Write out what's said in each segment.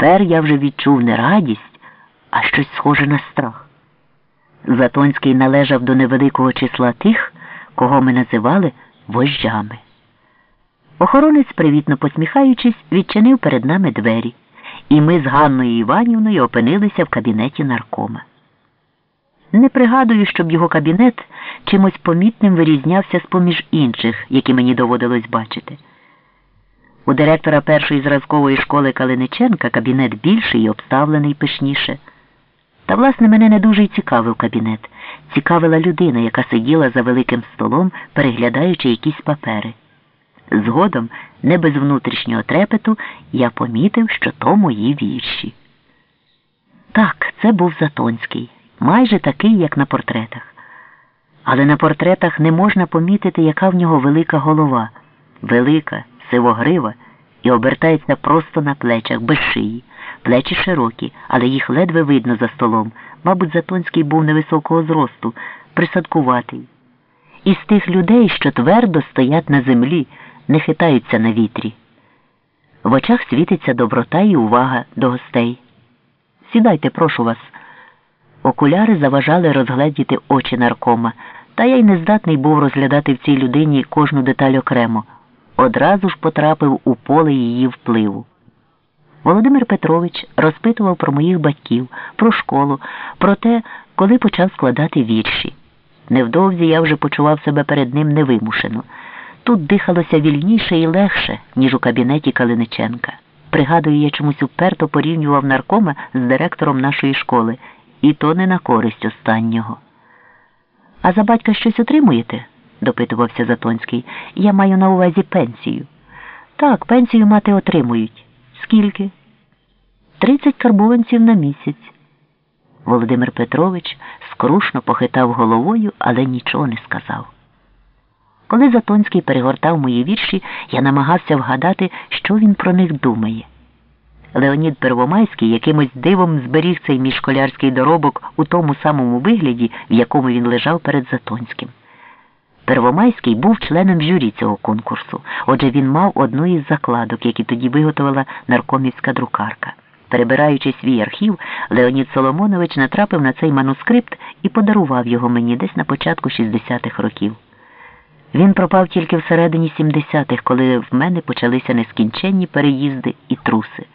Тепер я вже відчув не радість, а щось схоже на страх. Затонський належав до невеликого числа тих, кого ми називали вожжами. Охоронець, привітно посміхаючись, відчинив перед нами двері, і ми з Ганною Іванівною опинилися в кабінеті наркома. Не пригадую, щоб його кабінет чимось помітним вирізнявся з поміж інших, які мені доводилось бачити. У директора першої зразкової школи Калиниченка кабінет більший і обставлений пишніше. Та, власне, мене не дуже й цікавив кабінет. Цікавила людина, яка сиділа за великим столом, переглядаючи якісь папери. Згодом, не без внутрішнього трепету, я помітив, що то мої вірші. Так, це був Затонський, майже такий, як на портретах. Але на портретах не можна помітити, яка в нього велика голова, велика, сивогрива і обертається просто на плечах, без шиї. Плечі широкі, але їх ледве видно за столом. Мабуть, Затонський був невисокого зросту, присадкуватий. Із тих людей, що твердо стоять на землі, не хитаються на вітрі. В очах світиться доброта і увага до гостей. Сідайте, прошу вас. Окуляри заважали розгледіти очі наркома, та я й не здатний був розглядати в цій людині кожну деталь окремо. Одразу ж потрапив у поле її впливу. Володимир Петрович розпитував про моїх батьків, про школу, про те, коли почав складати вірші. Невдовзі я вже почував себе перед ним невимушено. Тут дихалося вільніше і легше, ніж у кабінеті Калиниченка. Пригадую, я чомусь уперто порівнював наркома з директором нашої школи, і то не на користь останнього. А за батька щось отримуєте? Допитувався Затонський. Я маю на увазі пенсію. Так, пенсію мати отримують. Скільки? Тридцять карбованців на місяць. Володимир Петрович скрушно похитав головою, але нічого не сказав. Коли Затонський перегортав мої вірші, я намагався вгадати, що він про них думає. Леонід Первомайський якимось дивом зберіг цей мій школярський доробок у тому самому вигляді, в якому він лежав перед Затонським. Первомайський був членом журі цього конкурсу, отже він мав одну із закладок, які тоді виготовила наркомівська друкарка. Перебираючи свій архів, Леонід Соломонович натрапив на цей манускрипт і подарував його мені десь на початку 60-х років. Він пропав тільки всередині 70-х, коли в мене почалися нескінченні переїзди і труси.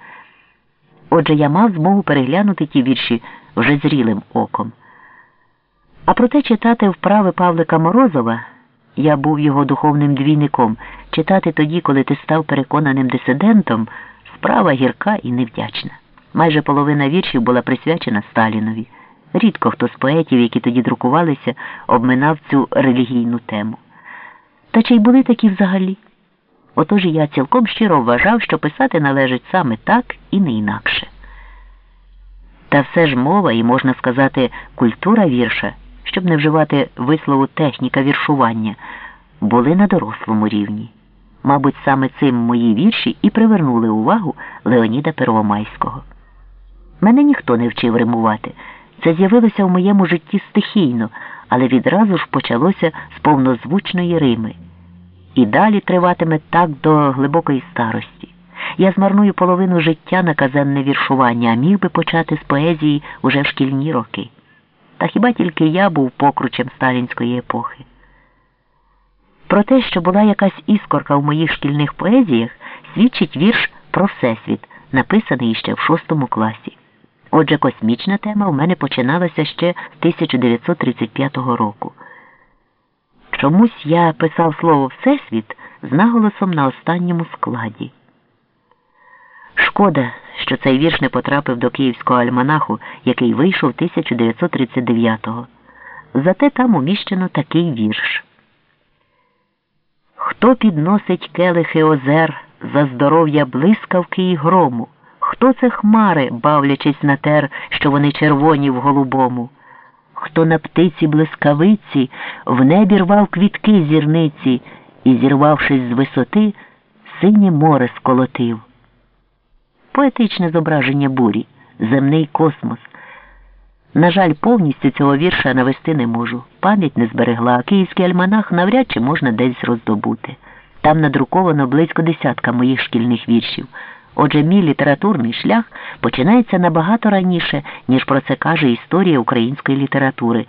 Отже, я мав змогу переглянути ті вірші вже зрілим оком. А проте читати вправи Павлика Морозова. Я був його духовним двійником. Читати тоді, коли ти став переконаним дисидентом, справа гірка і невдячна. Майже половина віршів була присвячена Сталінові. Рідко хто з поетів, які тоді друкувалися, обминав цю релігійну тему. Та чи й були такі взагалі? Отож я цілком щиро вважав, що писати належить саме так і не інакше. Та все ж мова, і можна сказати, культура вірша щоб не вживати вислову техніка віршування, були на дорослому рівні. Мабуть, саме цим мої вірші і привернули увагу Леоніда Первомайського. Мене ніхто не вчив римувати. Це з'явилося в моєму житті стихійно, але відразу ж почалося з повнозвучної Рими. І далі триватиме так до глибокої старості. Я змарную половину життя на казенне віршування, а міг би почати з поезії уже в шкільні роки. Та хіба тільки я був покручем сталінської епохи? Про те, що була якась іскорка в моїх шкільних поезіях, свідчить вірш про Всесвіт, написаний ще в шостому класі. Отже, космічна тема в мене починалася ще 1935 року. Чомусь я писав слово Всесвіт з наголосом на останньому складі. Шкода, що цей вірш не потрапив до київського альманаху, який вийшов 1939-го. Зате там уміщено такий вірш. Хто підносить келихи озер за здоров'я блискавки і грому? Хто це хмари, бавлячись на тер, що вони червоні в голубому? Хто на птиці блискавиці в небі рвав квітки зірниці і, зірвавшись з висоти, синє море сколотив поетичне зображення бурі, земний космос. На жаль, повністю цього вірша навести не можу. Пам'ять не зберегла, а київський альманах навряд чи можна десь роздобути. Там надруковано близько десятка моїх шкільних віршів. Отже, мій літературний шлях починається набагато раніше, ніж про це каже історія української літератури.